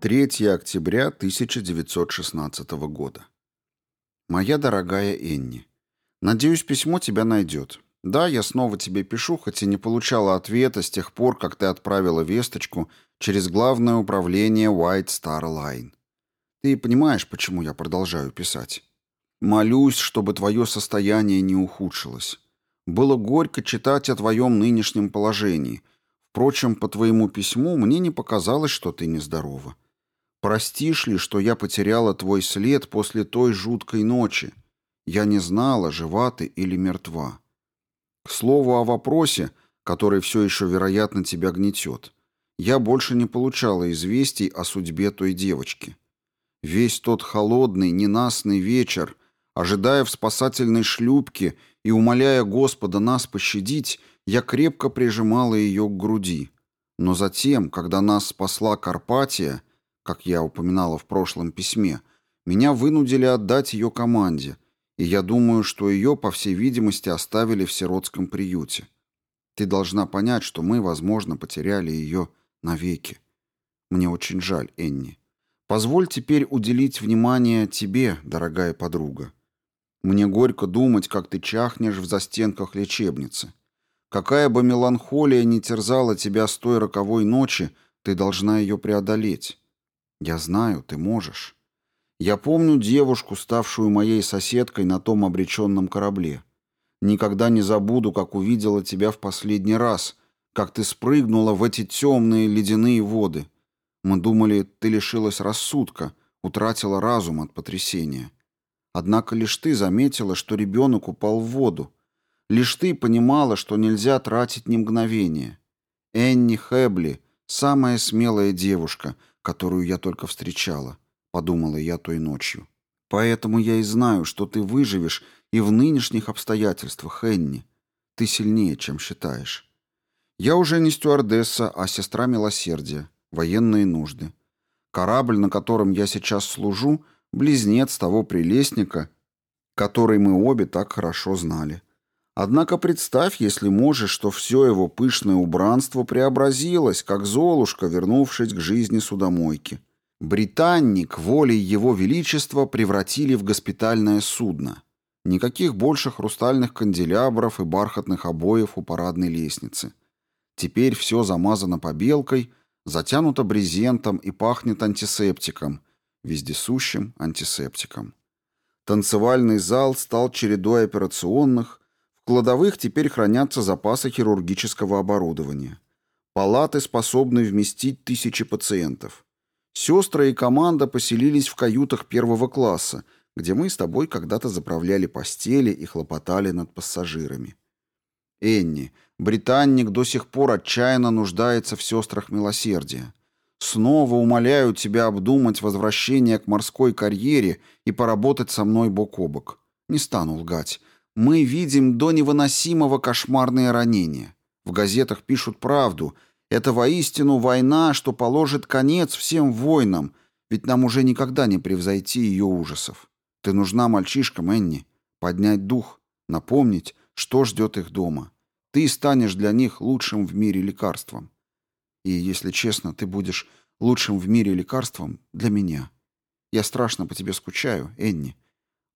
3 октября 1916 года. Моя дорогая Энни, надеюсь, письмо тебя найдет. Да, я снова тебе пишу, хоть и не получала ответа с тех пор, как ты отправила весточку через главное управление White Star Line. Ты понимаешь, почему я продолжаю писать. Молюсь, чтобы твое состояние не ухудшилось. Было горько читать о твоем нынешнем положении. Впрочем, по твоему письму мне не показалось, что ты нездорова. Простишь ли, что я потеряла твой след после той жуткой ночи? Я не знала, жива ты или мертва. К слову о вопросе, который все еще, вероятно, тебя гнетет. Я больше не получала известий о судьбе той девочки. Весь тот холодный, ненастный вечер, ожидая в спасательной шлюпке и умоляя Господа нас пощадить, я крепко прижимала ее к груди. Но затем, когда нас спасла Карпатия, как я упоминала в прошлом письме, меня вынудили отдать ее команде, и я думаю, что ее, по всей видимости, оставили в сиротском приюте. Ты должна понять, что мы, возможно, потеряли ее навеки. Мне очень жаль, Энни. Позволь теперь уделить внимание тебе, дорогая подруга. Мне горько думать, как ты чахнешь в застенках лечебницы. Какая бы меланхолия не терзала тебя с той роковой ночи, ты должна ее преодолеть. Я знаю, ты можешь. Я помню девушку, ставшую моей соседкой на том обреченном корабле. Никогда не забуду, как увидела тебя в последний раз, как ты спрыгнула в эти темные ледяные воды. Мы думали, ты лишилась рассудка, утратила разум от потрясения. Однако лишь ты заметила, что ребенок упал в воду. Лишь ты понимала, что нельзя тратить ни мгновения. Энни Хэбли — Самая смелая девушка, которую я только встречала, подумала я той ночью. Поэтому я и знаю, что ты выживешь и в нынешних обстоятельствах, Энни. Ты сильнее, чем считаешь. Я уже не стюардесса, а сестра милосердия, военные нужды. Корабль, на котором я сейчас служу, близнец того прелестника, который мы обе так хорошо знали. Однако представь, если можешь, что все его пышное убранство преобразилось, как Золушка, вернувшись к жизни судомойки. Британник волей его величества превратили в госпитальное судно. Никаких больше хрустальных канделябров и бархатных обоев у парадной лестницы. Теперь все замазано побелкой, затянуто брезентом и пахнет антисептиком, вездесущим антисептиком. Танцевальный зал стал чередой операционных, кладовых теперь хранятся запасы хирургического оборудования. Палаты способны вместить тысячи пациентов. Сестры и команда поселились в каютах первого класса, где мы с тобой когда-то заправляли постели и хлопотали над пассажирами. Энни, британник до сих пор отчаянно нуждается в сестрах милосердия. Снова умоляю тебя обдумать возвращение к морской карьере и поработать со мной бок о бок. Не стану лгать мы видим до невыносимого кошмарные ранения. В газетах пишут правду. Это воистину война, что положит конец всем войнам, ведь нам уже никогда не превзойти ее ужасов. Ты нужна мальчишкам, Энни. Поднять дух, напомнить, что ждет их дома. Ты станешь для них лучшим в мире лекарством. И, если честно, ты будешь лучшим в мире лекарством для меня. Я страшно по тебе скучаю, Энни.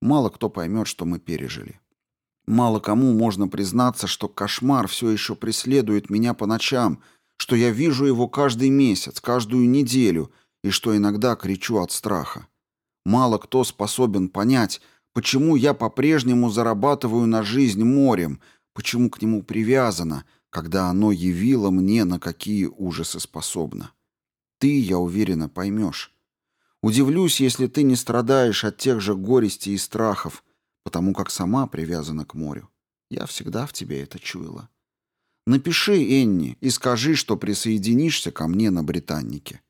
Мало кто поймет, что мы пережили. Мало кому можно признаться, что кошмар все еще преследует меня по ночам, что я вижу его каждый месяц, каждую неделю, и что иногда кричу от страха. Мало кто способен понять, почему я по-прежнему зарабатываю на жизнь морем, почему к нему привязана, когда оно явило мне, на какие ужасы способно. Ты, я уверена, поймешь. Удивлюсь, если ты не страдаешь от тех же горестей и страхов, потому как сама привязана к морю. Я всегда в тебе это чуяла. Напиши Энни и скажи, что присоединишься ко мне на Британнике.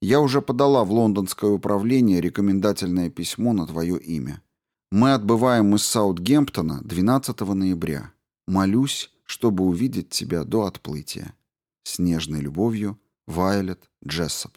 Я уже подала в лондонское управление рекомендательное письмо на твое имя. Мы отбываем из Саутгемптона 12 ноября. Молюсь, чтобы увидеть тебя до отплытия. С нежной любовью, Вайолет Джессоп.